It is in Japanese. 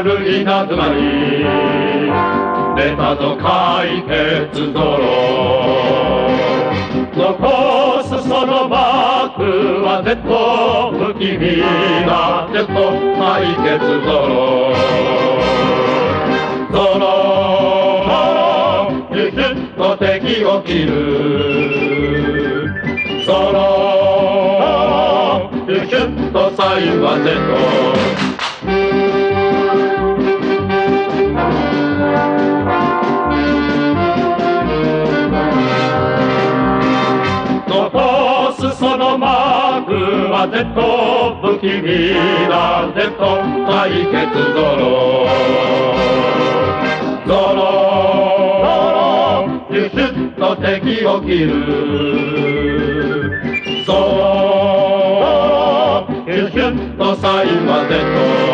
悪いなずまり出たぞ解決ゾロ。残すそのバックは Z 不気味な Z 解決ゾロ。ゾロ。ヒュヒュッと敵を切る。ゾロ。ヒュヒュッとサインは Z ークは Z 不気味な Z 解決ゾロゾロヒュシュッと敵を切る。ゾロヒュシュッと最後までと。